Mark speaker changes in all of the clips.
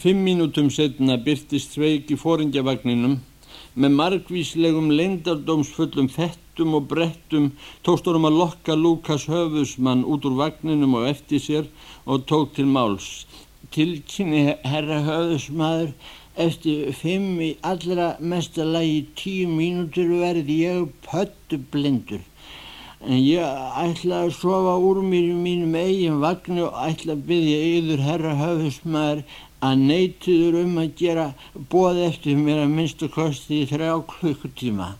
Speaker 1: Fimm mínútum setna byrtist Sveig í fóringjavagninum með margvíslegum leindardómsfullum fettum og brettum tókst honum að lokka Lukas höfusmann út úr vagninum og eftir sér og tók til máls. Tilkynni herra höfusmaður eftir fimm í allra mestalagi tíu mínútur verði ég pöttu blindur en ég ætla að sofa úr mér í mínum eigin vagnu og ætla að byggja yfir herra höfusmaður að neytiður um að gera bóð eftir mér að minnstu kosti í þrjá klukkutíma.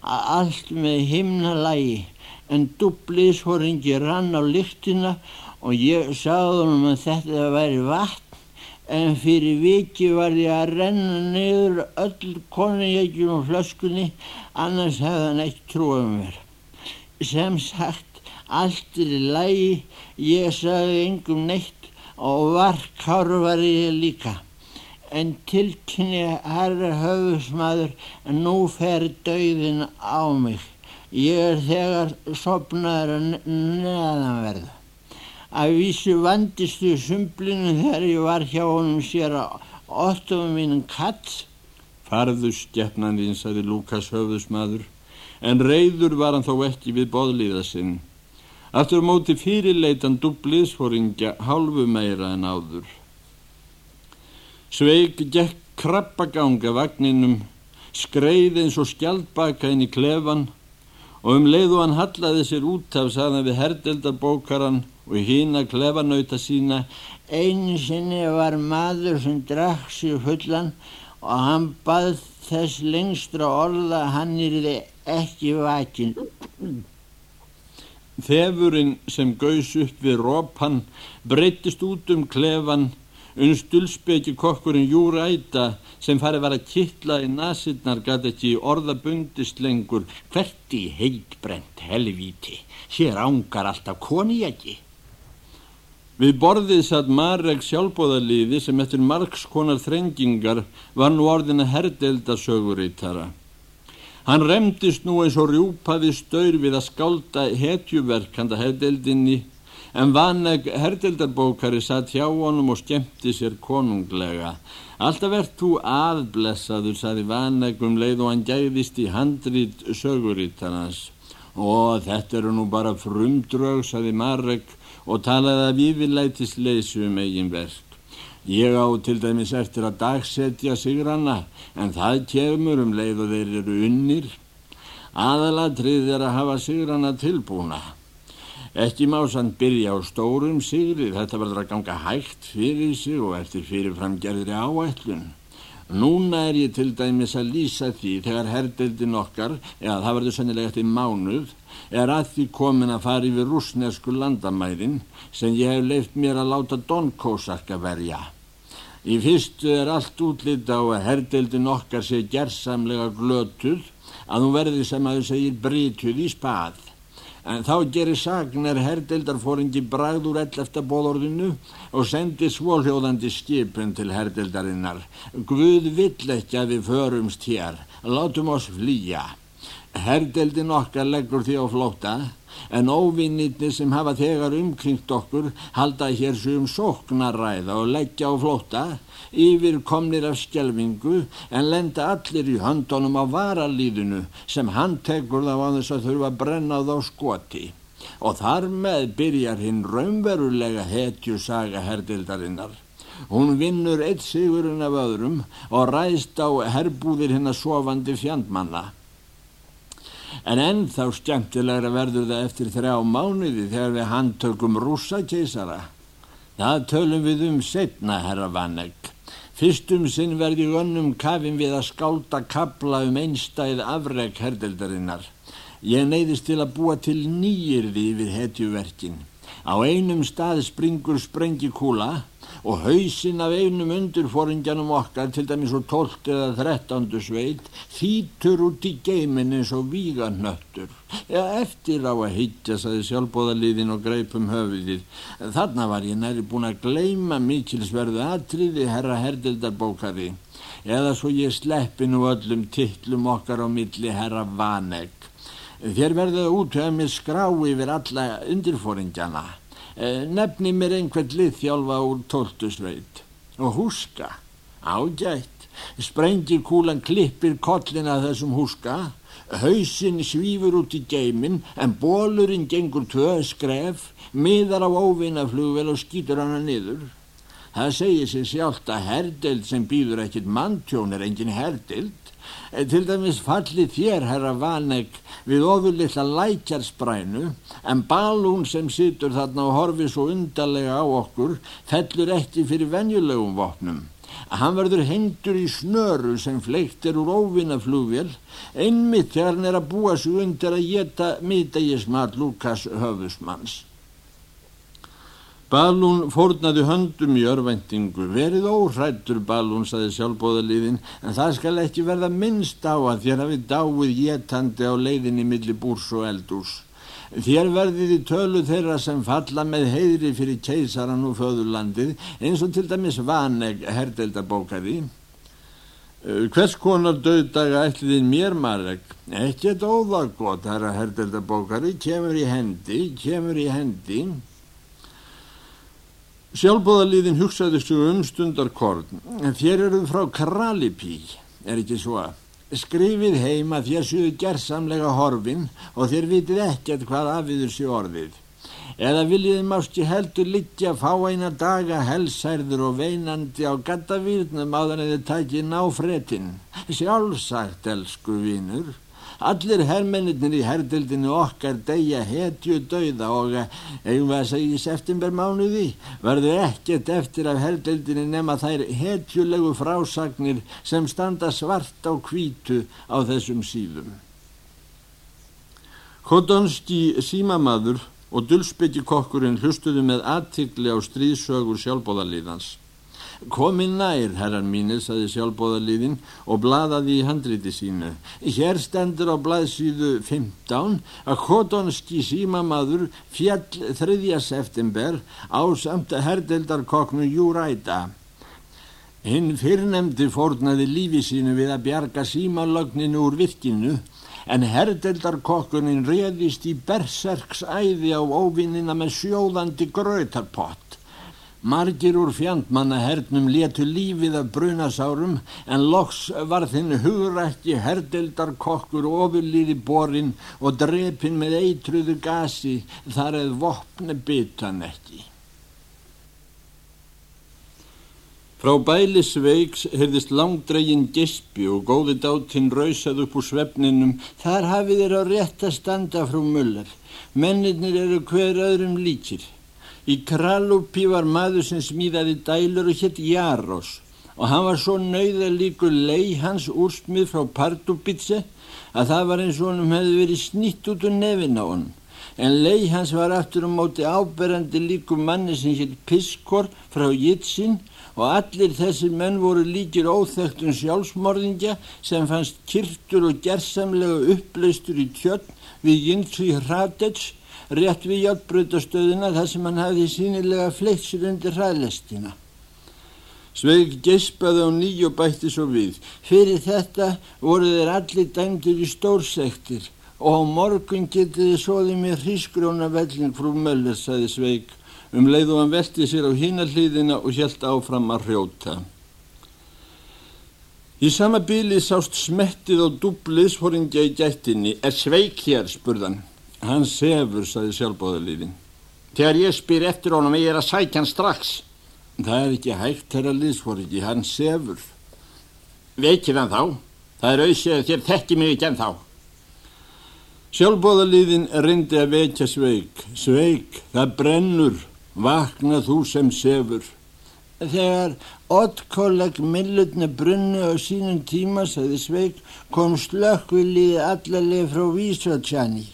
Speaker 1: Allt með himna lægi en dubliðshoringi rann á lyktina og ég sagði honum að þetta væri vatn en fyrir viki var ég að renna niður öll konujækjum og flöskunni annars hefði hann ekki trúið mér. Sem sagt allt er í lægi ég sagði engum neitt og varkár var ég líka. En tilkynni herra höfusmaður nú fer dauðin á mig. Ég er þegar sopnaður neðanverðu. Að vísu vandistu sumblinu þegar ég var hjá honum sér á óttum mínum katt. Farðu stjefnan þín, sagði Lukas höfusmaður, en reyður var hann þó ekki við boðlíða sinn. Aftur á móti fyrirleitan dubliðsforingja hálfu meira en áður. Sveig gekk krabbaganga vagninum, skreið eins og skjaldbaka inn í klefan og um leiðu hann hallaði sér út af saðan við herdeldarbókaran og hína klefanauta sína.
Speaker 2: Einu sinni var maður sem drakk sér fullan og hann bað þess lengstra orða hann er ekki vakinn.
Speaker 1: Þefurinn sem gaus upp við rópan breytist út um klefan stulspeki kokkurinn Júræta sem farið var að kittla í nasinnar gæti ekki orðabundist lengur. Hvert í heitbrent helvíti? Hér ángar alltaf koni ekki Við borðið satt Marek sjálfbóðaliði sem eftir margskonar þrengingar var nú orðin að herdelda sögurítara Hann remdist nú eins og rjúpaði staur við að skálda hetjuverk handa herdeldinni en vaneg herdeldarbókari satt hjá honum og skemmti sér konunglega. Alltaf ert þú aðblessaður, saði vaneg um leið og hann gæðist í handrít sögurítarnas. Og þetta eru nú bara frumdrög, saði Marek og talaði að viðvilætis leysu um eigin verk. Ég á til dæmis eftir að dagsetja sigranna en það kemur um leið og þeir eru unnir. Aðalatrið er að hafa sigranna tilbúna. Ekki má sann byrja á stórum sigri, þetta verður að ganga hægt fyrir sig og eftir fyrirframgerðri áætlun. Núna er ég til dæmis að lýsa því þegar herdeldin okkar, eða það verður sannilega eftir mánuð, er að því komin að fara yfir rúsnesku landamærin sem ég hef leift mér að láta Don Kósak að verja. Í fyrstu er allt útlýtt á að herdeildin okkar sé gerðsamlega glötuð að hún verði sem að þau segir brítuð í spað. En þá gerir sagnar herdeildarfóringi bragður ell eftir bóðorðinu og sendi svóljóðandi skipin til herdeildarinnar. Guð vill ekki að við förumst hér, látum oss flýja. Herdeildin okkar leggur því á flóta en óvinnitni sem hafa þegar umkringt okkur halda hér sem sóknaræða og leggja á flóta yfir komnir af skjelvingu en lenda allir í höndunum á varalíðinu sem hann tekur þá á þess að þurfa að brenna þá skoti og þar með byrjar hinn raunverulega hetjusaga herdildarinnar. Hún vinnur eitt sigurinn af öðrum og ræðst á herbúðir hinn að sofandi fjandmanna en ennþá skemmtilegra verður það eftir þrjá mánuði þegar við handtökum rúsa keisara. Það tölum við um setna, herra Vanegg. Fyrstum sinn verði önnum kafin við að skálda kabla um einstæð afreg herdeldarinnar. Ég neyðist til að búa til nýjirði við hetjuverkin. Á einum stað springur sprengikúla og hausinn af einum undurfóringjanum okkar til dæmis úr 12 eða 13. sveit þýtur út í geimin eins og víganöttur eða eftir á að hittja saði sjálfbóðaliðin og greipum höfuðið. Þarna var ég næri búin að gleima mikilsverðu atriði herra herdildarbókari. Eða svo ég sleppi nú öllum tittlum okkar á milli herra Vanegg þér verðuð út að með skrá yfir alla undirfóringjana Eh, nefni mér einhvern liðþjálfa úr tóltusveit
Speaker 2: og húska. Ágætt. Sprengir kúlan klippir kollin að þessum húska. Hausinn svífur út í geimin en bólurinn gengur tvö skref, miðar á óvinnaflugvel og skýtur hana niður. Það segir sér sjálft að herdeld sem býður ekkit manntjón er engin herdeld. Til dæmis falli þér, herra Vanegg, við ofurlilla lækjarsprænu, en balún sem situr þarna og horfi svo undarlega á okkur, fellur ekki fyrir venjulegum vopnum. Hann verður hendur í snöru sem fleikt er úr óvinnaflugvél, einmitt þegar hann er að búa sig undir að geta miðdegismat Lukas höfusmanns.
Speaker 1: Balún fórnaði höndum í örvæntingu, verið óhrættur Balún, saði sjálfbóðaliðin, en það skal ekki verða minnst á að þér hafi dáið getandi á leiðinni millir búrs og eldús. Þér verðið í tölu þeirra sem falla með heiðri fyrir keisaran og föðurlandið, eins og til dæmis vaneg herdeldabókaði. Hvers konar döðdaga ætliðin mér marg? Ekkert óðagott, herra herdeldabókari, kemur í hendi, kemur í hendi. Sjálfbóðaliðin hugsaði sig um stundarkorn. Þér eruð frá Kralipí, er ekki svo? Skrifið heima þér séu gerðsamlega horfin og þér vitið ekkert hvað afiður sé orðið. Eða viljiði máski heldur liggja fá eina daga helsærður og veinandi á gattavýrnum áður en þið takið ná fretinn. Sjálfsagt, elsku vínur. Allir herrmennir í herrdildinu okkar deyja hetju dauða og eh, eigum við að segja í septembermánuði verður ekkert eftir af herrdildinu nema þær hetjulegu frásagnir sem standa svart á kvítu á þessum síðum. Kodonski símamaður og dulsbyggikokkurinn hlustuðu með aðtikli á stríðsögur sjálfbóðalíðans. Komin nær, herran mínir, saði sjálfbóðaliðin og bladaði í handriti sínu. Hér stendur á blaðsíðu 15 að kotonski símamaður fjall 3. september á samt herdeldarkoknu Júræta. Hinn fyrrnemdi fórnaði lífi sínu við að bjarga símalögninu úr virkinu en herdeldarkokkunin reðist í berserks æði á óvinnina með sjóðandi grötarpott. Margir úr fjandmanna hernum letu lífið af brunasárum en loks var þinn hugrækki herdildar kokkur ofurlíði borin og drepin með eitruðu gasi þar eða vopni byttan ekki. Frá bæli sveiks heyrðist langdregin gispi og góði dátinn rausað upp úr svefninum.
Speaker 2: Þar hafið þeir á rétt að standa frú mullar. Mennirnir eru hver öðrum líkir. Í Kralúpi var maður sem smíðaði dælur og hétt Jarós og hann var svo nauða líku lei hans úrsmið frá Pardubitse að það var eins og honum hefði verið snitt út úr nefin á hann. En lei hans var aftur á móti áberandi líku manni sem hétt Piskor frá Jitsin og allir þessir menn voru líkir óþektum sjálfsmorðingja sem fannst kyrtur og gerðsamlega uppleistur í tjörn við Jinsvi Hradets rétt við hjálpbröðastöðuna þar sem hann hafði sínilega fleitt sér undir hraðlestina.
Speaker 1: Sveig geispaði á ný og bætti svo við.
Speaker 2: Fyrir þetta voru þeir allir dæmdur í stórsektir og á morgun getið þið sóðið mér hrísgróna vellin frú Möller, saði Sveig, um leið og hann velti sér á hínarliðina og helt áfram að hrjóta.
Speaker 1: Í sama bíli sást smettið á dubliðsforingja í gættinni. Er Sveig hér, spurðan.
Speaker 2: Hann sefur, saði sjálfbóðaliðin.
Speaker 1: Þegar ég spyr eftir honum, ég er að sækja hann strax.
Speaker 2: Það er ekki hægt, herra liðsforiki, hann sefur.
Speaker 1: Veikir hann þá? Það er auðsið þér þekki mig ekki en þá.
Speaker 2: Sjálfbóðaliðin reyndi að vekja sveik. Sveik, það brennur, vakna þú sem sefur. Þegar oddkolleg millutna brunni á sínum tíma, sagði sveik, kom slökkviliði allarlega frá Vísvatsjani.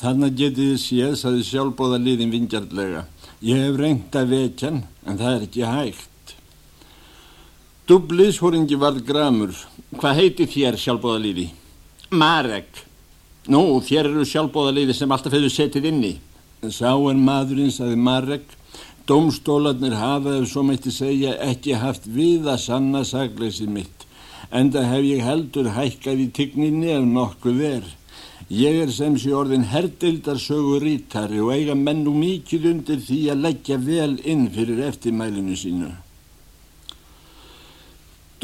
Speaker 1: Þannig getið þið séð, saði sjálfbóða liðin vingjartlega. Ég hef reynt að vekjan, en það er ekki hægt. Dubliðshóringi varð gramur. Hvað heiti þér sjálfbóða liði? Marek. Nú, þér eru sjálfbóða liði sem alltaf hefur setið inni.
Speaker 2: Sá en maðurinn, saði Marek. Dómstólarnir hafa, ef svo mætti segja, ekki haft við að sanna sagleysið mitt. Enda hef ég heldur hækkað í tigninni ef nokkuð er. Ég er sem sé orðin herdeildarsögur rítari og eiga menn nú mikið undir því að leggja vel inn fyrir eftirmælinu sínu.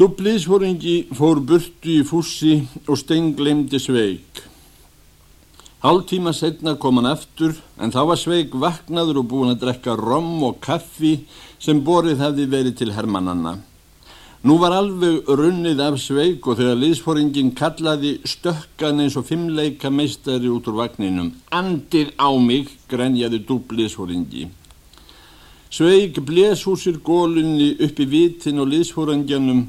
Speaker 1: Dubliðsforingi fór burtu í fússi og steinglemdi sveik. Hálftíma setna kom hann eftir en þá var sveik vaknaður og búin að drekka rom og kaffi sem borið hefði verið til hermannanna. Nú var alveg runnið af sveik og þegar liðsforingin kallaði stökkan eins og fimmleika meistari út úr vagninum. Andið á mig, grenjaði dubliðsforingi. Sveik bles úr sér gólunni upp í vitin og liðsforingjanum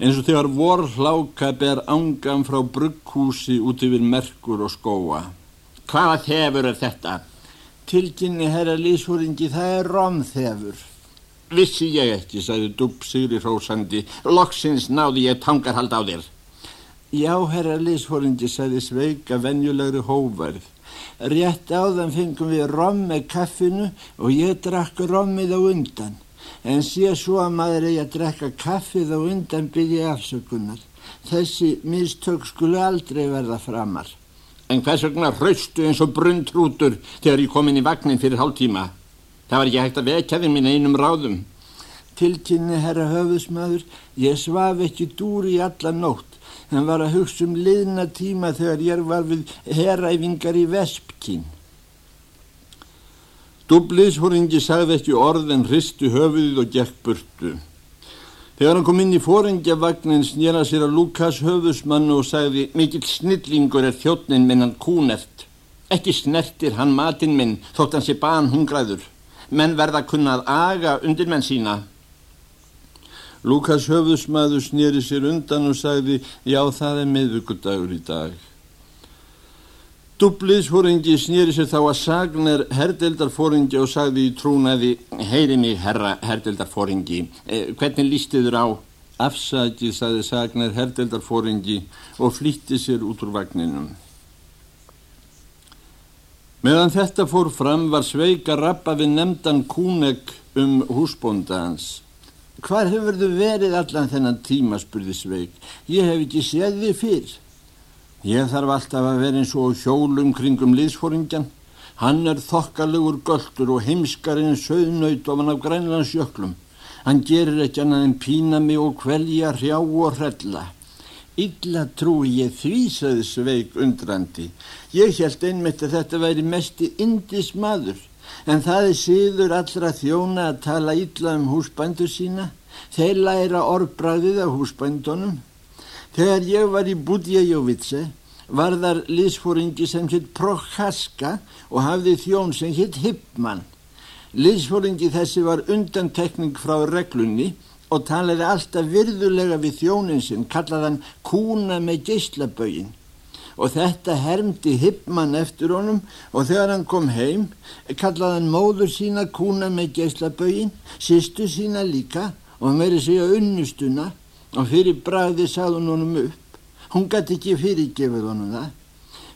Speaker 1: eins og þegar vor hláka ber ángan frá brugghúsi út yfir merkur og skóa.
Speaker 2: Hvaða þefur er þetta?
Speaker 1: Tilkynni herra lísfóringi, það er romþefur.
Speaker 2: Vissi ég ekki, sagði Dúb Sigri Hrósandi, loksins náði ég tangarhald á þér.
Speaker 1: Já, herra lísfóringi, sagði Sveika venjulegri hóvarð. Rétt áðan fengum við rom með kaffinu og ég drakk rommið á undan en sé svo að maður eigi að drekka kaffið og undan byggja afsökunar. Þessi mistök skulu aldrei verða framar.
Speaker 2: En hvers vegna hraustu eins og brundrútur þegar ég kom inn í vagnin fyrir hálf tíma? Það var ekki hægt að vekja þið mín einum ráðum.
Speaker 1: Tilkynni herra höfusmaður, ég svaf ekki dúr í alla nótt en var að hugsa um liðna tíma þegar ég var við heræfingar í Vespkín. Dubliðsfóringi sagði ekki orð en hristu höfuðið og gekk burtu. Þegar hann kom inn í fóringjavagnin snýra sér að Lukas höfusmannu og sagði mikill snillingur er þjóttnin minn hann kúnert. Ekki snertir hann matinn minn þótt hann sé ban hungraður. Menn verða kunnað aga undir menn sína. Lukas höfusmaður snýri sér undan og sagði já það er miðvugudagur í dag. Dubliðsfóringi snýri sér þá að Sagner herdeldarfóringi og sagði í trúnaði Heyri mig herra herdeldarfóringi eh, hvernig lístiður á? Afsakið, sagði Sagner herdeldarfóringi og flýtti sér út úr vagninum. Meðan þetta fór fram var Sveig að rappa við nefndan kúnegg um húsbóndans. Hvar hefur þau verið allan þennan tíma, spurði Sveig. Ég hef ekki séð þið fyrr. Ég þarf alltaf að vera eins og hjólum kringum liðsforingjan. Hann er þokkalugur göldur og heimskarinn söðnaut ofan af grænlandsjöklum. Hann gerir ekki annað en pína mig og kvelja, hrjá og hrella. Illa trúi ég því, sagði Sveig undrandi. Ég held einmitt að þetta væri mesti indis maður. En það er síður allra þjóna að tala illa um húsbændur sína. Þeir læra orðbræðið af húsbændunum. Þegar ég var í Budjajovitse var þar liðsfóringi sem hitt Prochaska og hafði þjón sem hitt Hippmann. Liðsfóringi þessi var undantekning frá reglunni og talaði alltaf virðulega við þjónin sinn, kallaði hann kúna með geyslabögin. Og þetta hermdi Hippmann eftir honum og þegar hann kom heim kallaði hann móður sína kúna með geyslabögin, sýstu sína líka og meiri segja unnustuna og fyrir bræði sað hún honum upp. Hún gæti ekki fyrirgefið honum það.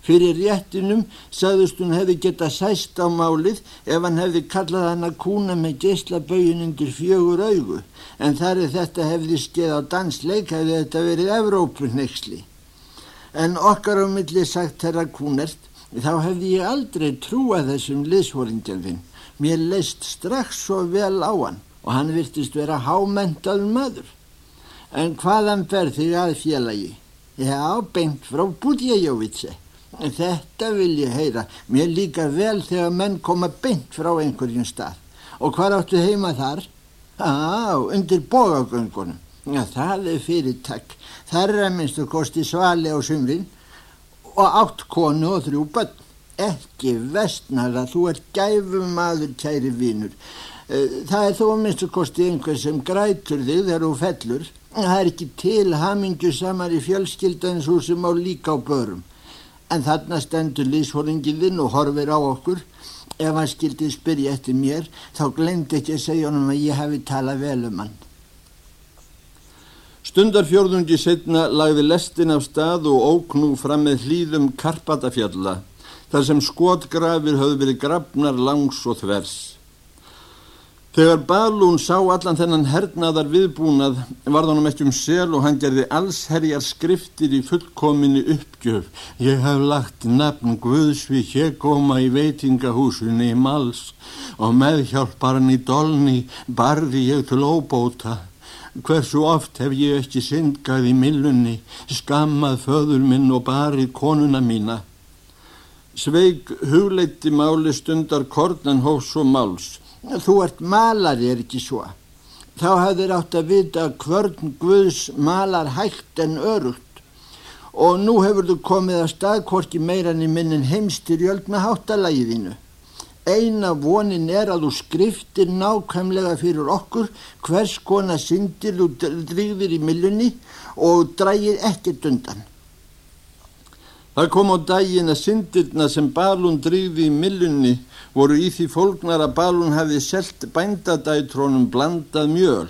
Speaker 1: Fyrir réttinum sagðust hún hefði geta sæst á málið ef hann hefði kallað hann að kúna með geyslabögin undir fjögur augu en þar er þetta hefði skeið á dansleik hefði þetta verið Evrópunexli. En okkar á milli sagt herra kúnert þá hefði ég aldrei trúað þessum liðsvoringjarfinn. Mér leist strax svo vel á hann og hann virtist vera hámentaður maður. En hvaðan fer þig að félagi? Já, beint frá Budjajovitse. Þetta vil ég heyra. Mér líka vel þegar menn koma beint frá einhverjum stað. Og hvað áttu heima þar? Á, undir bógagöngunum. Já, það er fyrirtak. Það er að minnstu kosti svali á sumrin og átt konu og þrjú bönn. Ekki vestnara, þú er gæfum maður kæri vínur. Eh, það er þó að minnstu kosti einhver sem grætur þig þegar þú fellur Það er ekki til hamingju samar í fjölskyldans húsum á líka á börum. En þarna stendur liðsfóringiðinn og horfir á okkur. Ef hann skildi spyrja eftir mér, þá glemdi ekki að segja honum að ég hafi talað vel um hann. Stundarfjörðungi setna lagði lestin af stað og óknú fram með hlýðum Karpatafjalla, þar sem skotgrafir höfðu verið grafnar langs og þvers. Þegar Balún sá allan þennan hernaðar viðbúnað var þannig ekki um sel og hann gerði allsherjar skriftir í fullkominni uppgjöf. Ég haf lagt nafn Guðsvi Hjegóma í veitingahúsunni í Mals og meðhjálparni Dolni barði ég til óbóta. Hversu oft hef ég ekki syndgað í millunni, skammað föður minn og barið konuna mína. Sveig hugleiti máli stundar kornan hófs og máls.
Speaker 2: Þú ert malari, er ekki svo. Þá hafðir átt að vita hvern Guðs malar hægt en örugt. Og nú hefur þú komið að staðkorki meirann í minnin heimstyrjöld með háttalægiðinu. Eina vonin er að þú skriftir nákvæmlega fyrir okkur hvers kona syndir þú drýðir í millunni og drægir ekkert undan.
Speaker 1: Það kom á daginn að syndirna sem Balún drýði í millunni voru í því fólknar að Balún hefði selt bændadætrónum blandað mjöl.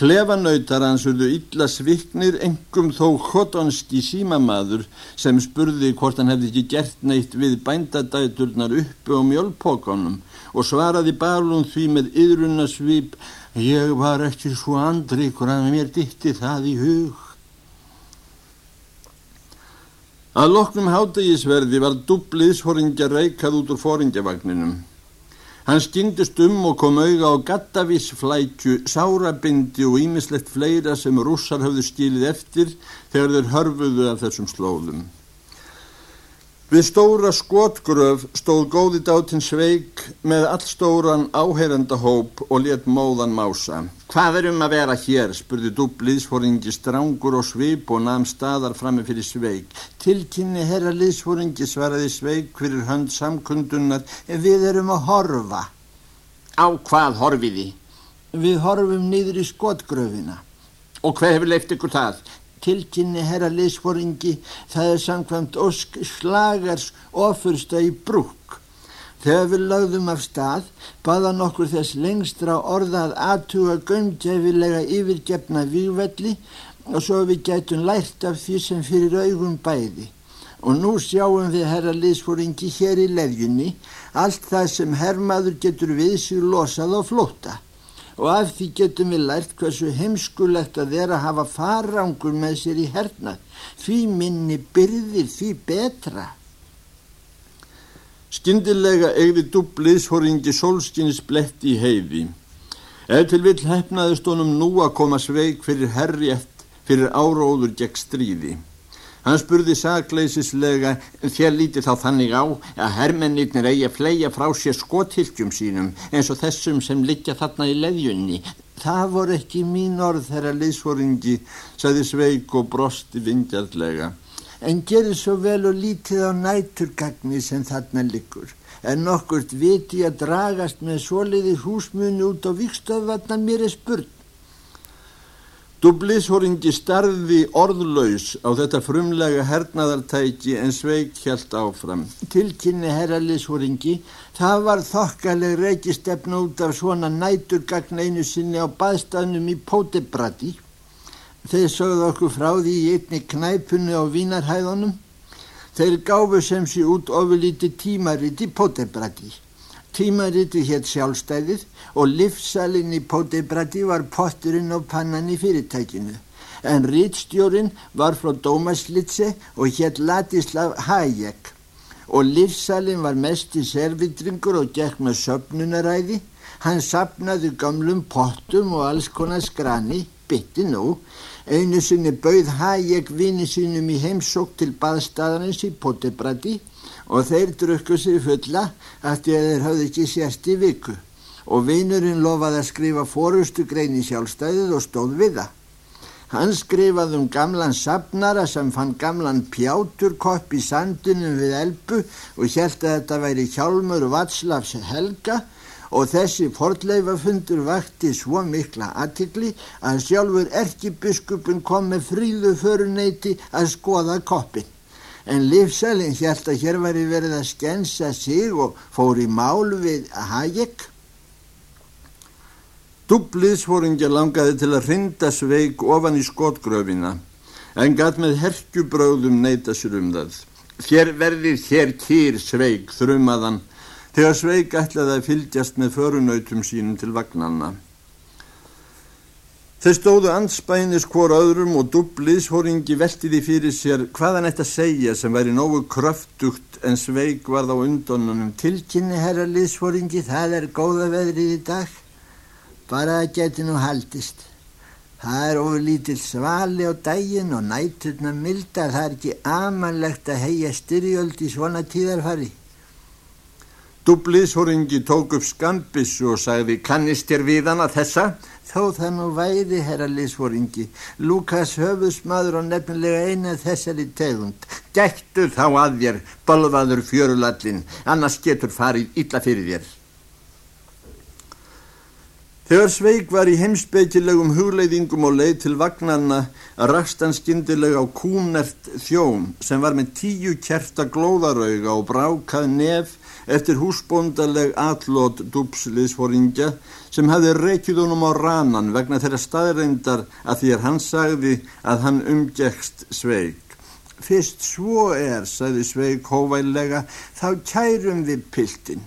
Speaker 1: Klefanautar hans urðu illa sviknir, engum þó hotonski símamaður sem spurði hvort hann hefði ekki gert neitt við bændadæturnar uppi á mjölpókonum og svaraði Balún því með yðrunna svip Ég var ekki svo andrikur að mér ditti það í hug. Að loknum hátægisverði var dubliðsforingja reikað út úr foringjavagninum. Hann skyndist um og kom auða á gattavísflækju, sárabindi og ímislegt fleira sem rússar hafðu stílið eftir þegar þeir hörfuðu af þessum slóðum. Við stóra skotgröf stóð góði dátinn sveik með allstóran áheyrandahóp og let móðan mása. Hvað er um að vera hér, spurði dubbliðsfóringi strángur og svip og namn staðar frammi fyrir sveik. Tilkynni herra liðsfóringi svaraði sveik fyrir hönd samkundunar, við erum að horfa.
Speaker 2: Á hvað horfiði?
Speaker 1: Við horfum niður í skotgröfina.
Speaker 2: Og hvað hefur leift ykkur það?
Speaker 1: Tilkynni herra liðsforingi það er samkvæmt ósk slagars ofursta í brúk. Þegar við lagðum af stað baðan okkur þess lengstra orðað aðtuga gömdjæfilega yfirgefna vývelli og svo við gætum lært af því sem fyrir augum bæði. Og nú sjáum við herra liðsforingi hér í leðjunni allt það sem herrmaður getur við sig losað og flóta og af því getum við lært hversu heimskulegt að vera að hafa farangur með sér í hernað. Því minni byrðir, því betra. Skyndilega eigði dubliðshoringi sólskynnis blett í heiði. Ef til vill hefnaðist honum nú að koma sveik fyrir herri eftir fyrir áróður gegn stríði. Hann spurði sagleisislega þér lítið þá þannig á að hermennirnir eigi að fleia frá sér skotilkjum sínum eins og þessum sem liggja þarna í leðjunni. Það voru ekki mín orð þeirra liðsvoringi, saði Sveig og brosti vingjarlega. En gerir svo vel og lítið á næturgagni sem þarna liggur. En nokkurt viti að dragast með soliði húsmunni út á vikstöðvarnan mér er spurt. Dublíshoringi starði orðlaus á þetta frumlega hernaðartæki en sveik hjælt áfram. Tilkynni herralíshoringi, það var þokkaleg reykistefn út af svona næturgagn einu sinni á baðstafnum í Pótebrati. Þeir sögðu okkur frá því í einni knæpunni á Vínarhæðunum. Þeir gáfu sem sé út ofurlíti tímaritt í Pótebrati. Tímariti hétt sjálfstæðið og livsalinn í Pótebrati var potturinn og pannan í fyrirtækinu. En rítstjórin var frá Dómaslitse og hétt Ladislav Hayek. Og livsalinn var mest í servitringur og gekk með söpnunaræði. Hann sapnaði gamlum pottum og alls konar skrani, bytti nú. Einu sinni bauð Hayek vini sínum í heimsók til baðstæðarins í Pótebrati og þeir drukku sig fulla eftir að þeir hafði ekki sérst í viku. Og vinurinn lofaði að skrifa fórustu grein í sjálfstæðið og stóð við það. Hann skrifaði um gamlan sapnara sem fann gamlan pjáturkopp í sandunum við elbu og held að þetta væri hjálmur Vatslavs Helga. Og þessi fordleifafundur vakti svo mikla aðtikli að sjálfur erkibiskupin kom með fríðu föruneyti að skoða koppin en Livselin hjælt að hér væri verið að skensa sig og fór í mál við Hayek. Dubliðsfóringja langaði til að rinda sveik ofan í skotgröfina en gatt með herkjubröðum neyta sér um það. Þér verðir þér kýr sveik þrumaðan þegar sveik ætlaði að fylgjast með förunautum sínum til vagnanna. Þau stóðu anspænis hvora öðrum og dubliðshóringi veltiði fyrir sér hvaðan þetta segja sem væri nógu kröftugt en sveig varð á undonunum. Tilkynni herra liðshóringi, það er góða veðrið í dag, bara að geti nú haldist.
Speaker 3: Það er ofurlítill svali á daginn og næturna milda. Það er ekki amanlegt að heia styrjöld í svona tíðarfari.
Speaker 1: Dubliðshoringi tók upp skambissu og sagði, kannist þér við hana þessa?
Speaker 3: Þó það nú væri, herra liðsvoringi. Lukas höfusmaður og nefnilega eina þessari tegund.
Speaker 1: Gættu þá að þér, bolvaður fjörulallin, annars getur farið illa fyrir þér. Þegar Sveig var í heimsbeikilegum hugleiðingum og leið til vagnarna rakst hann skindilega á kúnert þjón sem var með tíu kerta glóðarauga og brákað nef eftir húsbóndaleg atlót dúpsliðsforingja sem hafði reykjuð honum á ranan vegna þeirra staðreindar að því að hann sagði að hann umgekst Sveig.
Speaker 3: Fyrst svo er, sagði Sveig hóvælega, þá kærum við piltin.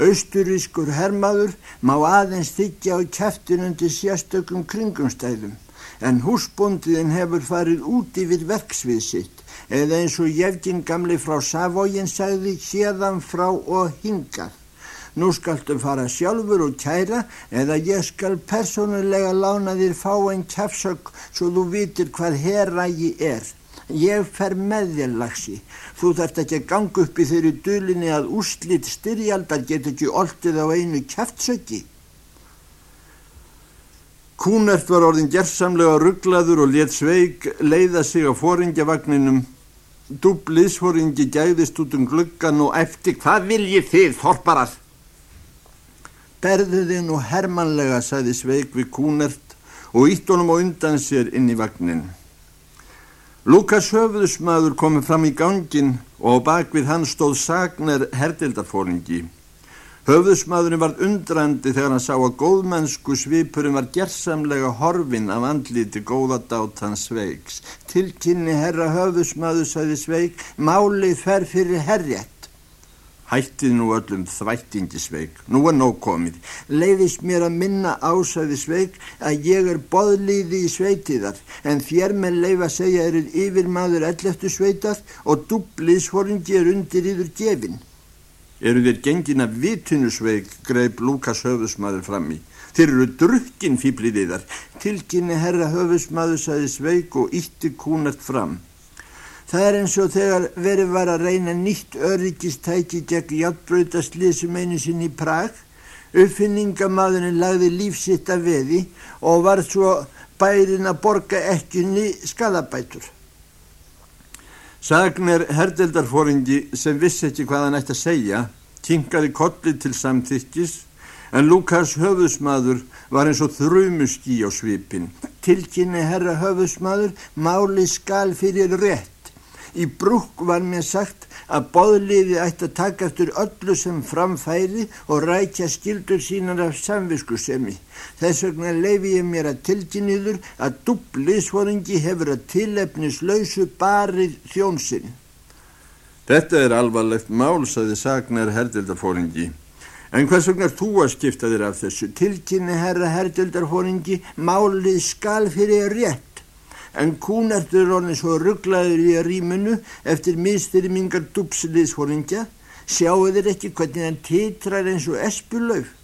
Speaker 3: Austurískur hermaður má aðeins þykja á kæftinundi sérstökum kringumstæðum en húsbóndiðin hefur farið út yfir verksvið sitt eða eins og Jefgin gamli frá Savógin sagði hérðan frá og hingað. Nú skaltu fara sjálfur og kæra eða ég skal personulega lána þér fá einn kæfsök svo þú vitir hvað herrægi er. Ég fer með þér lagsi. Þú þarft ekki að ganga upp í þeirri dulinni að úslitt styrjaldar get ekki oltið á einu kæftsöki. Kúnert var orðin gerðsamlega rugglaður og let sveig leiða sig á fóringjavagninum. Dubliðsfóringi gæðist út um gluggan og eftir hvað viljið þið þorparað? Berðu þið nú hermanlega, sagði sveig við Kúnert og ítt honum á undan sér inn í vagnin. Lukas höfðusmaður komið fram í gangin og á bakvið hann stóð Sagner herdildarfóringi. Höfðusmaðurinn var undrandi þegar hann sá að góðmennsku svipurinn var gerðsamlega horfin af andliti góðadátt hans sveiks. Tilkynni herra höfðusmaður, sagði sveik, málið fer fyrir herjett. Hættið nú öllum þvættingi sveik, nú er nóg komið. Leiðist mér að minna ásæði sveik að ég er boðlíði í sveitiðar en þér með leif að segja er yfir maður elleftu sveitar og dubliðsforingi er undir yfir gefin. Eru þér gengin að vitinu sveik, greip Lukas höfusmaður fram í. Þeir eru drukkin fýbliðiðar. Tilkynni herra höfusmaður sagði sveik og ítti kúnart fram. Það er eins og þegar verið var að reyna nýtt öryggistæki gegn játbröytastlýsum einu sinn í Prag. Uppfinningamadurinn lagði lífsitt að veði og var svo bærin að borga ekkunni skadabætur. Sagner herdeldarfóringi sem vissi ekki hvað hann ætti að segja, kingaði kolli til samþykkis en Lukas höfusmaður var eins og þrumuski á svipin. Tilkynni herra höfusmaður, máli skal fyrir rétt. Í brúk var mér sagt að boðliði ætti að taka eftir öllu sem framfæri og rækja skildur sínar af samviskusemi. Þess vegna leifi ég mér að tilkynniður að dubliðsvoringi hefur að tilefnislausu barið þjónsinn.
Speaker 1: Þetta er alvarlegt mál, saði Sagnar herdildarfóringi. En hvers vegna þú að skipta þér af þessu?
Speaker 3: Tilkynni herra herdildarfóringi, málið skal fyrir rétt en kúnartur orðin svo rugglaður í rýmunu eftir mistyrmingar dupsliðsforingja sjáu þeir ekki hvernig hann titrar eins og espulauf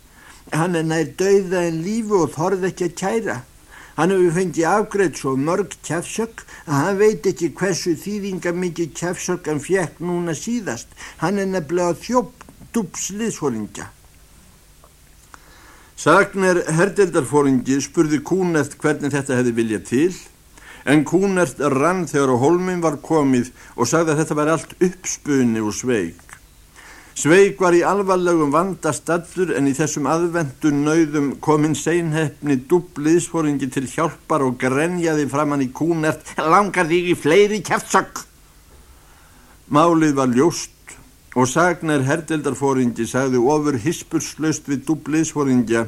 Speaker 3: hann er nær dauða en lífu og þorð ekki að kæra. Hann hefur fengið afgreitt svo mörg kjafsök að hann veit ekki hversu þýðinga mikið kjafsök hann fjekk núna síðast. Hann er nefnilega þjópp dupsliðsforingja
Speaker 1: Sagner herdeldarfóringi spurði kúnert hvernig þetta hefði viljað til En Kúnert rann þegar á holmin var komið og sagði að þetta var allt uppspunni og sveig. Sveig var í alvarlegum vandastallur en í þessum aðvendun nauðum kominn seinheppni dubliðsforingi til hjálpar og grenjaði framann í Kúnert langar þig í fleiri kæftsök. Málið var ljóst og sagnar herdeldarforingi sagði ofur hispurslaust við dubliðsforingja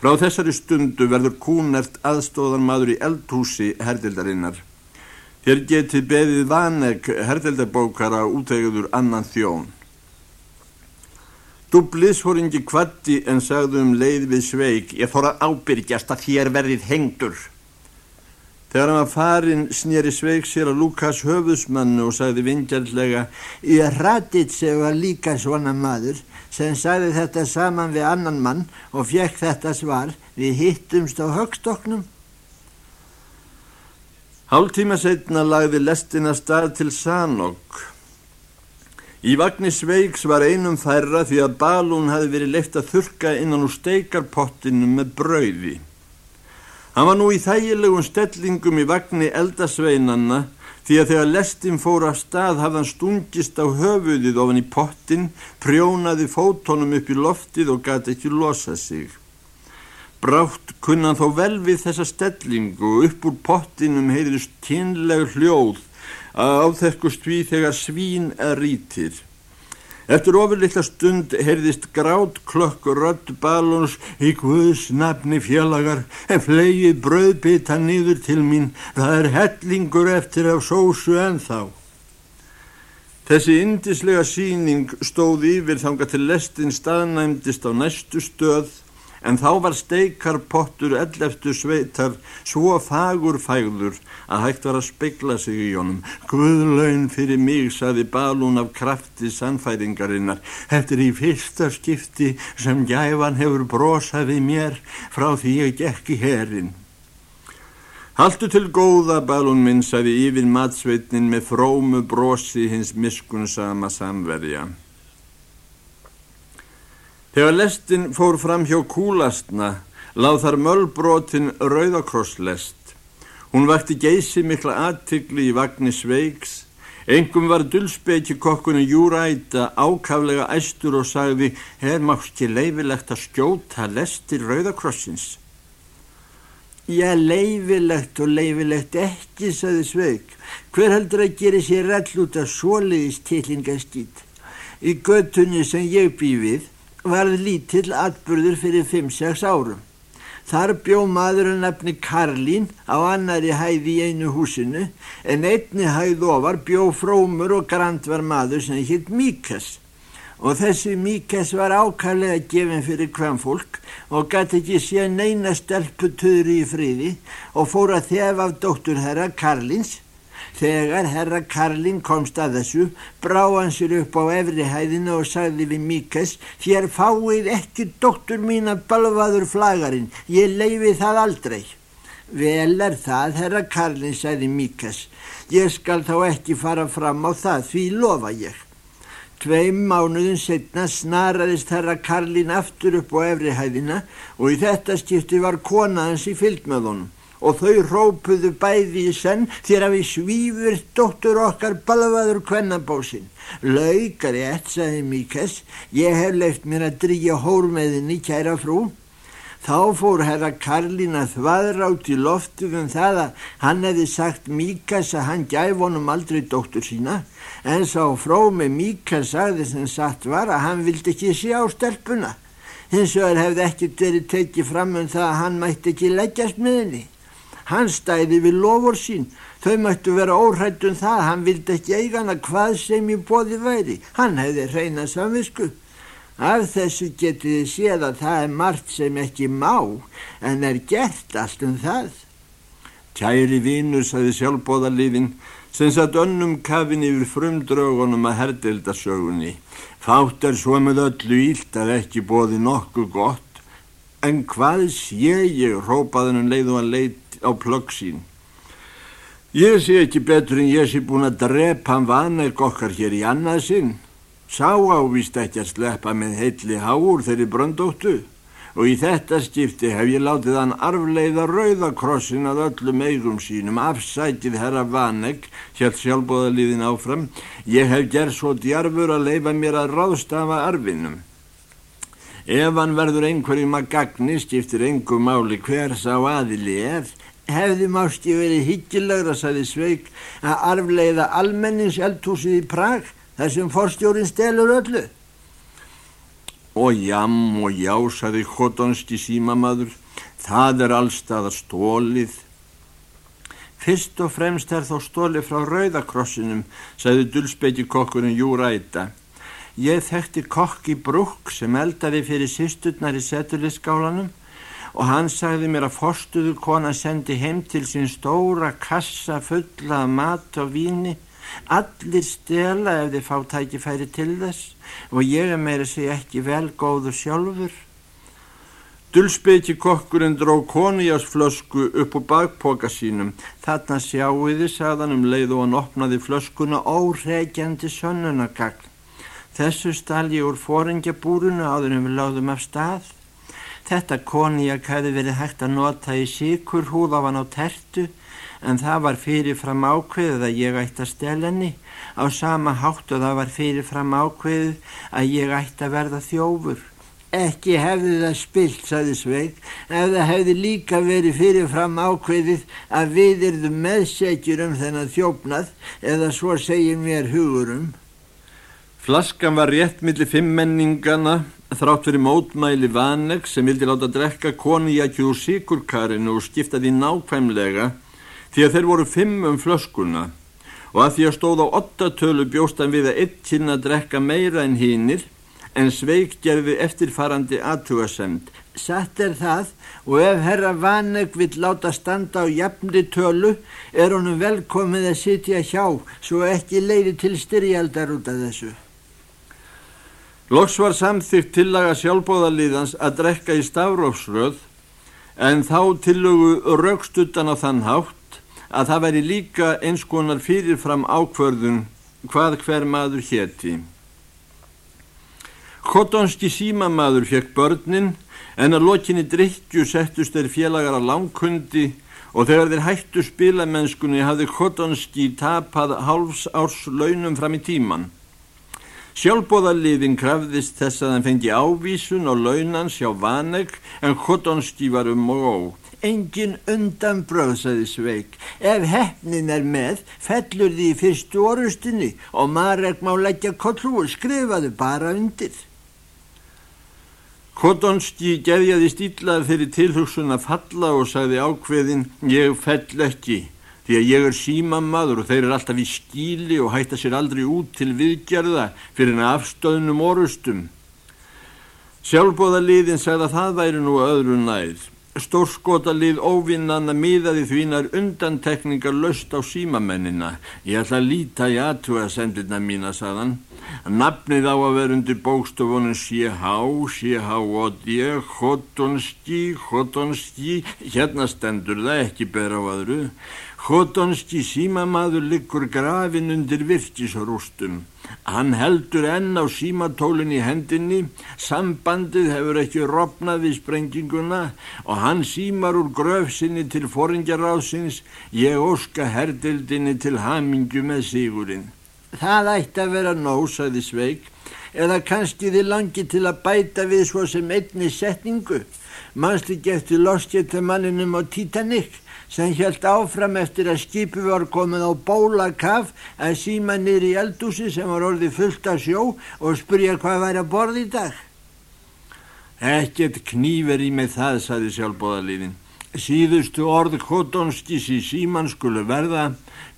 Speaker 1: Frá þessari stundu verður kúnert aðstóðan maður í eldhúsi herdildarinnar. Þér getið beðið vaneg herdildabókara úteguður annan þjón. Dubliðsfóringi kvatti en sagðu um leið við sveik, ég fór að ábyrgjast að þér verðið hengdur. Þegar hann var farin snýri sveik sér að Lukas höfusmannu og sagði vingjarlega,
Speaker 3: ég hratið sem var líka svona maður, sem sagði þetta saman við annan mann og fjekk þetta svar við hittumst á högstoknum. Hálftíma setna lagði lestina stað til Sanok. Í vagnir Sveigs var einum færra því að Balún hafi verið leift að þurka innan úr steikarpottinu með brauði. Hann var nú í þægilegum stellingum í vagnir eldasveinanna því að þegar lestin fór af stað hafði hann stungist á höfuðið ofan í pottin, prjónaði fótónum upp í loftið og gati ekki losa sig. Brátt kunnan þó vel við þessa stellingu og upp úr pottinum heyrðist kynleg hljóð að áþekust við þegar svín er rítir. Eftir ofurleikla stund heyrðist grátt klokk rödd balons í Guðs nafni félagar en flegið bröðbita nýður til mín. Það er hellingur eftir af sósu en þá. Þessi indislega síning stóð yfir þanga til lestin staðnæmdist á næstu stöð en þá var steikarpottur elleftu sveitar svo fagur fægður að hægt var að speikla sig í honum. Guðlaun fyrir mig, saði balún af krafti sannfæringarinnar, eftir í fyrsta skipti sem gæfan hefur brosaði mér frá því ég gekk í herin. Haldu til góða, balún minn, saði yfir matsveitnin með frómu brosi hins miskunnsama samverja. Þegar lestin fór fram hjá kúlastna láð þar möllbrotin rauðakrosslest. Hún vakti geysi mikla aðtikli í vagnir sveiks. Engum var dulspeiki kokkunni Júræta ákaflega æstur og sagði er máski leifilegt að skjóta lestir rauðakrossins. Já, leifilegt og leifilegt ekki, sagði Sveig. Hver heldur að gera sér all út af soliðist tilingastýtt? Í göttunni sem ég bý við varð lítill atbyrður fyrir 5-6 árum. Þar bjó maðurinn nefni Karlín á annari hæði í einu húsinu en einni hæð ofar bjó frómur og grandvar maður sem hitt Míkas. Og þessi Míkas var ákallega gefin fyrir kvannfólk og gæti ekki sé neina stelputöðri í friði og fór að þef af dóttur herra Karlíns Þegar herra Karlin komst að þessu brá hann sér upp á efri hæðinu og sagði við Míkes Þér fáið ekki dóttur mín að balvaður flagarinn, ég leifi það aldrei. Vel er það, herra Karlin, sagði Míkes. Ég skal þá ekki fara fram á það, því lofa ég. Tveim mánuðin setna snaraðist herra Karlin aftur upp á efri hæðina og í þetta skipti var kona hans í fylg með honum og þau rópuðu bæði í senn þér að við svífur dóttur okkar balvaður kvennabósin. Laugari ett, sagði Míkes, ég hef leift mér að drýja hórmeðinni, kæra frú. Þá fór herra Karlín að þvaðra át í loftu um það að hann hefði sagt Míkas að hann gæf honum aldrei dóttur sína en sá fró með Míkas sagði sem satt var að hann vildi ekki sé á stelpuna. Hins vegar hefði ekkert verið tekið fram um það að hann mætti ekki leggjast með henni. Hann stæði við lofur sín. Þau mættu vera óhrættun um það. Hann vildi ekki eigana hvað sem í bóði væri. Hann hefði reyna samvisku. Af þessu getið þið séð að það er margt sem ekki má en er gert allt um það. Kæri vínur, saði sjálfbóðarliðin, sem satt önnum kafin yfir frumdraugunum að herdeldasögunni. Fátt er svo með öllu ílt að ekki bóði nokkuð gott. En hvað sé ég, rópaðan um leið og að leit á plögg sín. Ég sé ekki betur en ég sé búin að drepa hann vanæk okkar hér í annað sinn. Sá ávist ekki að sleppa með heilli háur þeirri bröndóttu og í þetta skipti hef ég látið hann arfleiða rauðakrossin að öllum eigum sínum, afsætið herra vanæk, hér sjálfbóðaliðin áfram. Ég hef gerð svo djarfur að leifa mér að ráðstafa arfinum. Ef hann verður einhverjum að gagni skiptir engum máli hver sá aðili er, hefði máski verið higgilegra, saði Sveig, að arfleiða almennings eldhúsið í Prag, þar sem forstjórin stelur öllu. Og jam og já, saði Hotonski símamadur, það er allstaðar stólið. Fyrst og fremst er þó stólið frá Rauðakrossinum, saði dulspeiti kokkurinn Júræta. Ég þekkti kokk í brúk sem eldaði fyrir sýsturnar í setuliskálanum og hann sagði mér að forstuður kona sendi heim til sín stóra kassa fulla af mat og víni allir stela ef þið fá tækifæri til þess og ég er meira segja ekki vel góður sjálfur Dulspeiki kokkurinn dró konijásflösku upp á bakpoka sínum. Þarna sjáuði, sagðan um leið og hann opnaði flöskuna óreikjandi sönnunagagn. Þessu stál ég úr fóringjabúrunu áður en við láðum af stað. Þetta konijak hefði verið hægt að nota í síkur húðafan á tertu en það var fyrirfram ákveðið að ég ætti að stel henni á sama hátt og það var fyrirfram ákveðið að ég ætti að verða þjófur. Ekki hefði það spilt, saði Sveig, ef það hefði líka verið fyrirfram ákveðið að við erum meðsækjur um þennan þjófnað eða svo segir mér hugurum.
Speaker 1: Flaskan var rétt millir fimmenningana þrátt fyrir mótmæli Vanek sem vildi láta drekka konijakju úr síkurkarinu og skipta því nákvæmlega því að þeir voru fimm um flöskuna og að því að stóð á ottatölu bjóstan við að eitt kynna drekka meira en hinnir en Sveig gerði eftirfarandi aðtugasemd.
Speaker 2: Satt er það og ef herra Vanek vill láta standa á jafnri tölu er honum velkomið að sitja hjá svo ekki leiði til styrjaldar út af þessu.
Speaker 1: Loks var samþygt tillaga sjálfbóðalíðans að drekka í stafrófsröð en þá tillögu raukstuttan á þann hátt að það væri líka eins konar fyrirfram ákvörðun hvað hver maður hétti. Kotonski símamaður fekk börnin en að lokinni drikkju settust þeir félagar á langkundi og þegar þeir hættu spilamennskunni hafði Kotonski tapað hálfs árs launum fram í tíman. Sjálfbóðaliðin krafðist þess að hann fengi ávísun og launans hjá Vanek en Kotonski var um og ó.
Speaker 2: Engin undan bröð, saði Sveig. Ef hefnin er með, fellur því fyrstu orustinni og Marek má leggja kollu og skrifaðu bara undir.
Speaker 1: Kotonski geðjaði stílað fyrir tilhugsun að falla og sagði ákveðin ég fell ekki því að ég er símamaður og þeir eru alltaf í skíli og hætta sér aldrei út til viðgerða fyrir en afstöðnum orustum. Sjálfbóðaliðin sagði að það væri nú öðru næð. Stórskotalið óvinnanna miðaði þvínar undantekningar löst á símamennina. Ég ætla að líta í aðtuga sendina mína, sagðan. Nafnið á að vera undir bókstofunum C.H., C.H.O.D., Hotonski, Hotonski, hérna stendur það ekki bera á öðru. Hotonski símamaður liggur grafin undir virkisrústum. Hann heldur enn á símatólinn í hendinni, sambandið hefur ekki rofnað við sprenginguna og hann símar úr gröfsinni til foringjaráðsins, ég óska herdildinni til hamingju með sigurinn.
Speaker 2: Það ætti að vera nóg, sagði Sveig, eða kannski þið langi til að bæta við svo sem einni setningu. Mannsli gefti losketamanninum á Titanic sem helt áfram eftir að skipi var komið á bólakaf að síma niður í eldúsi sem var orðið fullt af sjó og spurja hvað væri að borða í dag.
Speaker 1: Ekkert knýver í með það, saði sjálfbóðaliðin. Síðustu orð Kotonskis í síman skulu verða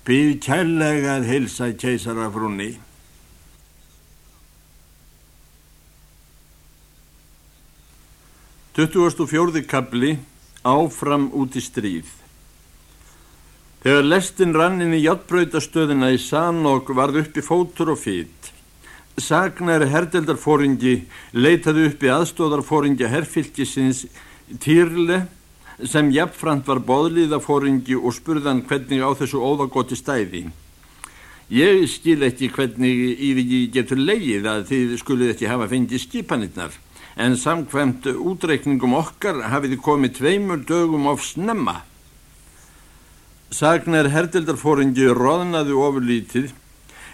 Speaker 1: byggð kærlega að hilsa keisarafrúni. Tuttugast og fjórði kabli áfram út í stríð. Þegar lestin rann inn í játbröytastöðina í Sanok varð uppi fótur og fýtt. Sagnæri herdeldarfóringi leitaði uppi aðstóðarfóringi herrfylgisins Týrle sem jafnframt var boðliðafóringi og spurðan hvernig á þessu óðagoti stæði. Ég skil ekki hvernig í því getur leið að þið skulið ekki hafa fengið skipanirnar en samkvæmt útreikningum okkar hafið þið komið tveimur dögum of snemma. Sagnar herdeldarfóringi roðnaði ofurlítið,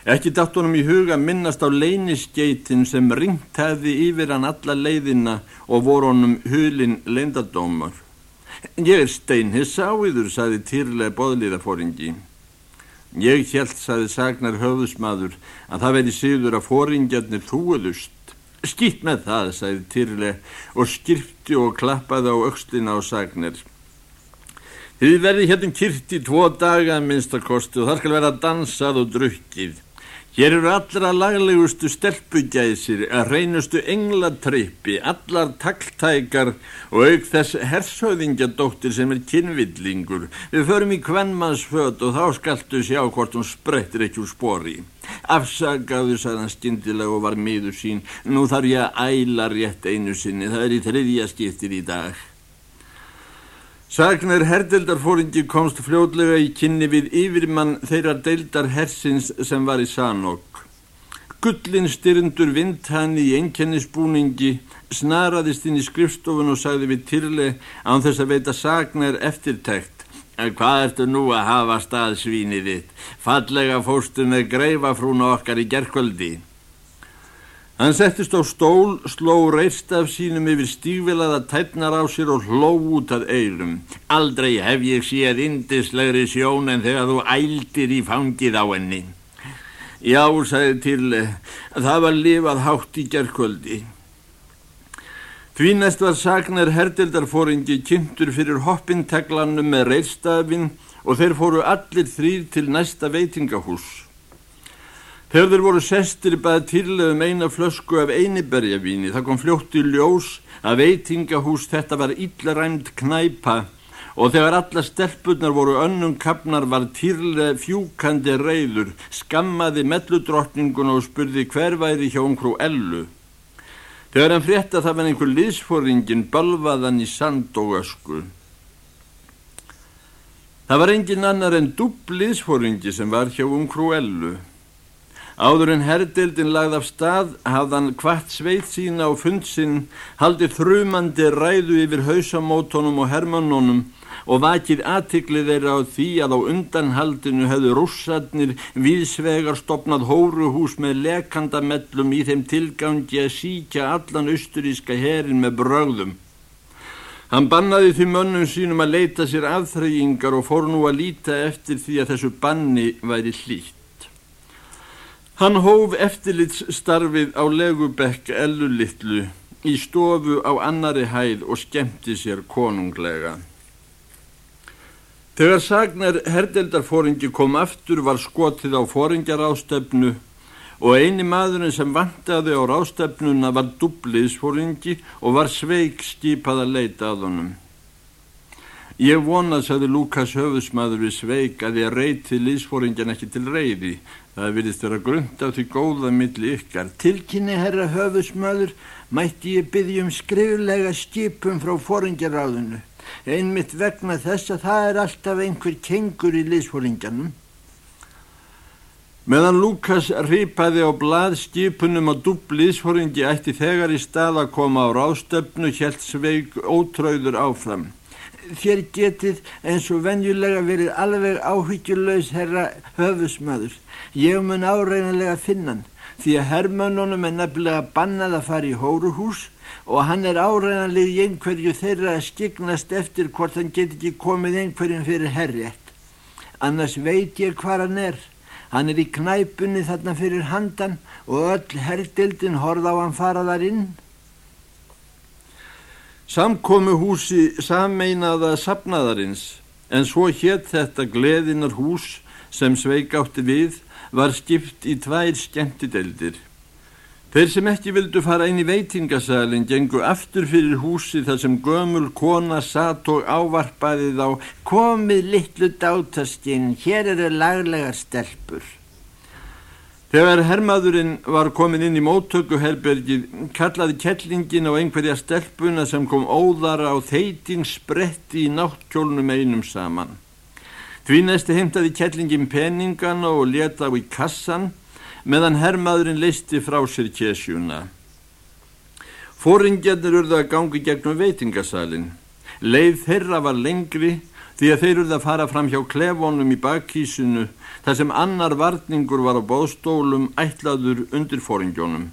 Speaker 1: ekki datt honum í huga minnast á leynisgeitin sem ringt hefði yfir hann alla leiðina og voru honum hulin leindadómar. Ég er steinhissa á yður, saði týrlega boðliðafóringi. Ég hjælt, saði Sagnar höfðusmaður, að það veri síður að fóringjarnir þúuðust. Skýtt með það, saði týrlega og skirti og klappaði á aukslina á Sagnar. Þið verði hérna um kyrkt í tvo daga minnstakosti og það skal vera dansað og drukkið. Hér eru allra laglegustu stelpugæsir, að reynustu englatrippi, allar taktækar og auk þess hersauðingjadóttir sem er kynvillingur. Við förum í kvennmannsföt og þá skaltu sjá hvort hún spröytir ekki úr spori.
Speaker 3: Afsakaðu, sagði hann skindilega og var miður sín. Nú þarf ég að æla rétt einu sinni. Það er í þriðja skiptir í dag. Sagnar herdeldarfóringi komst fljóðlega í kynni við yfirmann þeirra deildar hersins sem var í Sanok. Gullin styrndur vind hann í einkennisbúningi, snaraðist inn í skrifstofun og sagði við Tyrle án þess að veita Sagnar eftirtækt. En hvað ertu nú að hafa stað svínið þitt? Fallega fóstu með greifafrúna okkar í gerkvöldi. Hann settist á stól, sló reist af sínum yfir stígvilaða tætnar á sér og hló út að eirum. Aldrei hef ég séð indislegri sjón en þegar þú ældir í fangið á henni. Já, sagði til, það var lifað hátt í gerkvöldi. Því næst var Sagnar herdeldarfóringi kynntur fyrir hoppinteglanum með reyrstafinn og þeir fóru allir þrýr til næsta veitingahús. Þegar þeir voru sestir bæði týrlegum eina flösku af einiberjavíni, það kom fljótt í ljós að veitingahús þetta var íllaræmt knæpa og þegar alla stelpunar voru önnum kapnar var týrlega fjúkandi reyður, skammaði melludrottningun og spurði hver væri hjá umkrú ellu. Þegar hann frétt að það var einhver liðsfóringin balvaðan í sand og ösku. Það var engin annar en dubb liðsfóringi sem var hjá um Krúellu. Áður en herrdildin lagð af stað hafðan hvart sveit sína á fundsinn haldið þrumandi ræðu yfir hausamótonum og hermannónum og vakið aðtiklið þeirra á því að á undanhaldinu hefðu rússarnir viðsvegar stopnað hóruhús með lekandamellum í þeim tilgangi að síkja allan austuríska herin með brögðum. Hann bannaði því mönnum sínum að leita sér aðþreyingar og fór nú að líta eftir því að þessu banni væri hlýtt. Hann hóf eftirlitsstarfið á legubekk ellulittlu í stofu á annari hæð og skemmti sér konunglega. Þegar Sagnar herdeldarfóringi kom aftur var skotið á fóringjarástefnu og eini maðurinn sem vantaði á rástefnuna var dubliðsfóringi og var sveik skipað að leita að honum. Ég vona, sagði Lukas höfusmaður við sveik, að ég reyti liðsfóringjan ekki til reyði. Það vilist vera grund af því góða milli ykkar. Tilkynni, herra höfusmaður, mætti ég byggja um skriflega skipum frá fóringjaráðinu einmitt vegna þess að það er alltaf einhver kengur í liðsfóringjanum. Meðan Lukas ripaði á blaðskipunum á dubbliðsfóringi ætti þegar í stað að koma á ráðstöfnu helt sveig ótröður áfram. Þér getið eins og venjulega verið alveg áhyggjulös herra höfusmaður. Ég mun áreinilega finnan því að hermönunum er nefnilega bannað að fara í hóruhús og hann er áræðanlega í einhverju þeirra að skiknast eftir hvort hann get ekki komið einhverjum fyrir herrétt. Annars veit ég hvað hann er. Hann er í knæpunni þarna fyrir handan og öll herrdildin horða á hann fara þar inn. Samkomi húsi sammeinaða sapnaðarins en svo hétt þetta gleðinar hús sem sveik átti við var skipt í tvær skemmtideldir. Þeir sem ekki vildu fara inn í veitingasalinn gengu aftur fyrir húsi þar sem gömul kona satt og ávarpaði þá komið litlu dátastinn, hér eru laglegar stelpur. Þegar hermaðurinn var komin inn í móttökuherbergið kallaði kettlingin á einhverja stelpuna sem kom óðara á þeiting spretti í náttkjólnum einum saman. Því næsti heimtaði kettlingin peningana og leta á í kassan meðan herrmaðurinn leisti frá sér kjesjuna. Fóringjarnir urðu að gangi gegnum veitingasalinn. Leið þeirra var lengri því að þeir urðu að fara fram hjá klefónum í bakkísinu þar sem annar varningur var á bóðstólum ætlaður undir fóringjónum.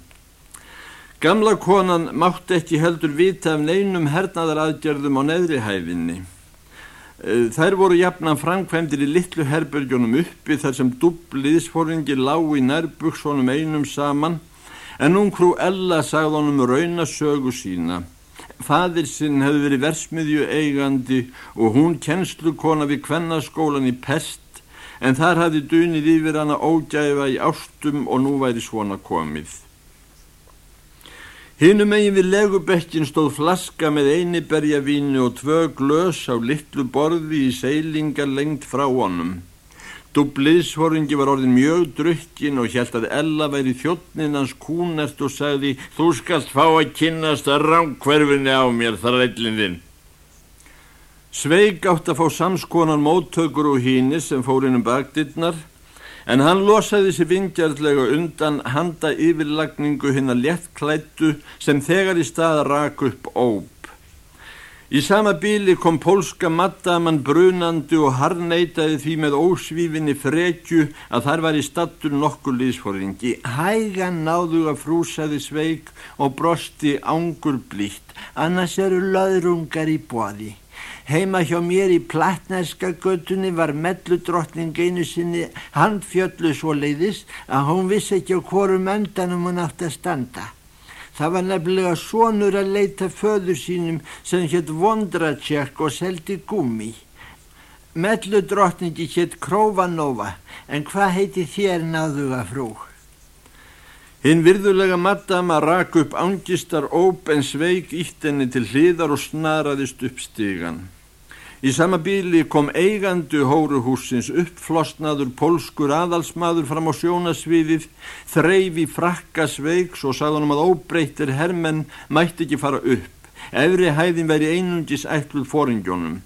Speaker 3: Gamla konan mátti ekki heldur vita af neinum hernaðaraðgerðum á neðri hæfinni. Eh, þær voru jafnan framkvæmdir í litlu herbergjónum uppi þar sem dubbliðsfóringi lág í nærbuksónum einum saman en hún krú Ella sagði honum raunasögu sína. Fadir sinn hefði verið versmiðju eigandi og hún kennslukona við kvennaskólan í Pest en þar hafði dunið yfir hana ógæfa í ástum og nú væri svona komið. Hinnum eigin við legubekkin stóð flaska með einiberjavínu og tvö glös á litlu borði í seilingar lengt frá honum.
Speaker 1: Dubliðsforingi var orðin mjög drukkin og hjælt að Ella væri þjóttnin hans kúnert og sagði Þú skalt fá að kynast að ránkverfinni á mér þar reyllin þinn. Sveig átt að fá samskonan móttökur og híni sem fór inn um bakdinnar en hann losaði sér vingjartlega undan handa yfirlagningu hinn að léttklættu sem þegar í stað rak upp óp. Í sama bíli kom pólska maddaman brunandi og harneitaði því með ósvífinni frekju að þar var í stattur nokkur liðsforingi. Hægan náðu að frúsaði sveik og brosti ángur blíkt, annars eru laðrungar í bóði. Heima hjá mér í plattnærska göttunni var melludrottning einu sinni handfjöllu svo leiðis að hún vissi ekki á hvorum endanum hún átt að standa. Það var nefnilega sonur að leita föður sínum sem hétt Vondratsjekk og seldi gumi. Mellu drottningi hétt Króvanóva, en hvað heiti þér náðuga frú? Hinn virðulega maddama rak upp ángistar óp en sveik ítt henni til hliðar og snaraðist upp stígan. Í sama bíli kom eigandu hóruhúsins uppflosnaður polskur aðalsmaður fram á sjónasviðið, þreyfi frakka sveiks og sagði hann að óbreytir hermenn mætti ekki fara upp. Efri hæðin veri einungis ætluð fóringjónum.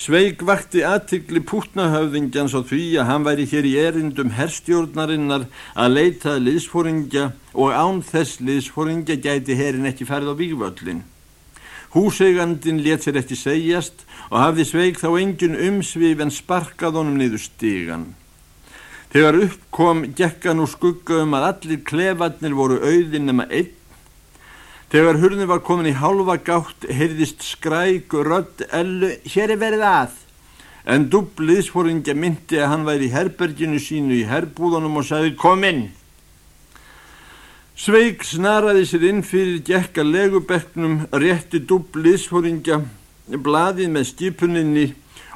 Speaker 1: Sveig vakti aðtikli pútnahöfðingjans á því að hann væri hér í erindum herstjórnarinnar að leitað liðsfóringja og án þess liðsfóringja gæti herin ekki ferð á vígvöllin. Húseigandin let sér eftir segjast og hafði sveik þá engin umsvið en sparkað honum niður stígan. Þegar uppkom gekkan úr skugga um að allir klefarnir voru auðin nema einn. Þegar hurni var komin í hálfa gátt heyrðist skræk og rödd ellu, hér er verið að. En dubliðsfóringja myndi að hann væri í herberginu sínu í herbúðunum og sagði kom inn. Sveig snaraði sér inn fyrir gekka legubekknum, rétti dúb liðsfóringja, bladið með skipuninni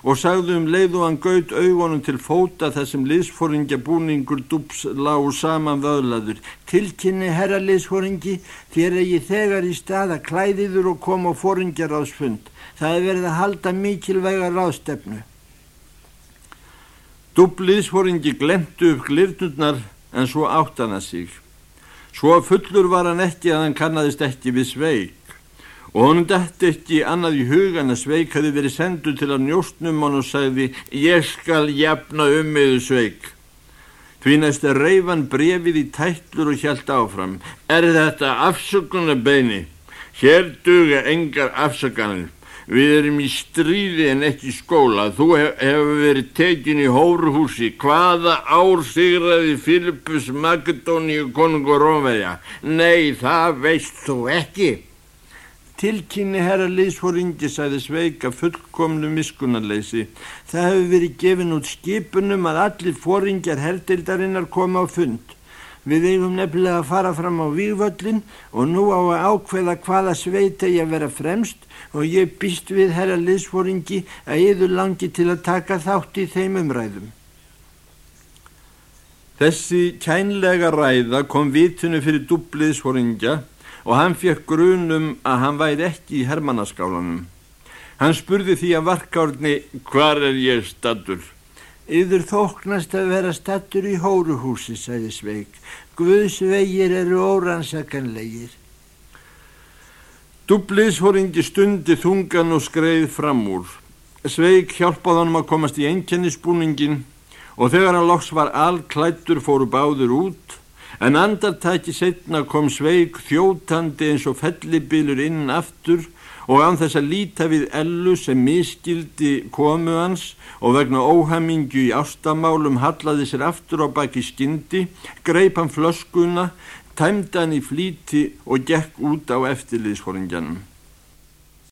Speaker 1: og sagði um leið og hann gaut augunum til fóta þessum liðsfóringja búningur dúbs lág saman vöðlaður. Tilkynni herra liðsfóringi þér er ég þegar í stað að klæðiður og koma á fóringjaráðsfund. Það er verið að halda mikilvæga ráðstefnu. Dúb liðsfóringi glemtu upp glirnurnar en svo áttana sig. Svo fullur var hann ekki að hann kannadist ekki við sveik og honum dætti ekki annað í hugan að sveik hafi verið sendur til að njóstnum hann og sagði ég skal jafna um meðu sveik. Því næst er reyfan brefið í tætlur og hjælt áfram. Er þetta afsökunarbeini? Hér duga engar afsökanir. Við erum í stríði en ekki skóla. Þú hefur verið tekin í hóruhúsi. Hvaða ár sigraði Filippus Makedóníu konungur Rómverja? Nei, það veist þú ekki. Tilkynni herra liðsfóringi, sæði Sveika fullkomlu miskunarleysi. Það hefur verið gefin út skipunum að allir fóringjar hertildarinnar koma á fund. Við eigum nefnilega að fara fram á vývöllin og nú á að ákveða hvaða sveita ég vera fremst og ég býst við herra liðsfóringi að yður langi til að taka þátt í þeim umræðum. Þessi kænlega ræða kom vitinu fyrir dubliðsfóringja og hann fekk grunum að hann væri ekki í hermannaskálanum. Hann spurði því að varkárni hvar er ég stattur? Yður þóknast að vera stattur í hóruhúsi, sagði Sveig. Guðsvegir eru óransakanlegir. Dubliðsfóringi stundi þungan og skreið fram úr. Sveig hjálpaði hann að komast í einkennisbúningin og þegar hann loks var allklættur fóru báður út en andartæki setna kom Sveig þjótandi eins og fellibilur inn aftur og án þess að líta við ellu sem miskildi komu hans og vegna óhamingju í ástamálum hallaði sér aftur á baki skyndi, greip hann flöskuna, tæmda hann í flíti og gekk út á eftirliðsforingjanum.